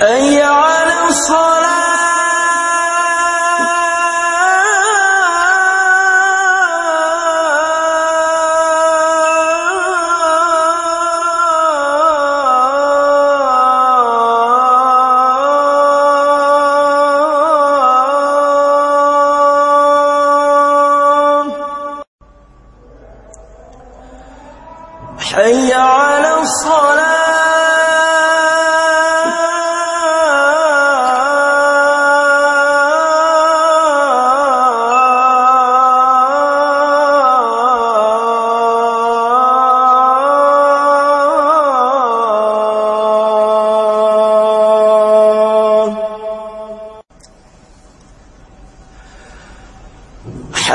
حي على الصلاة حي على الصلاة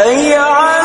حي على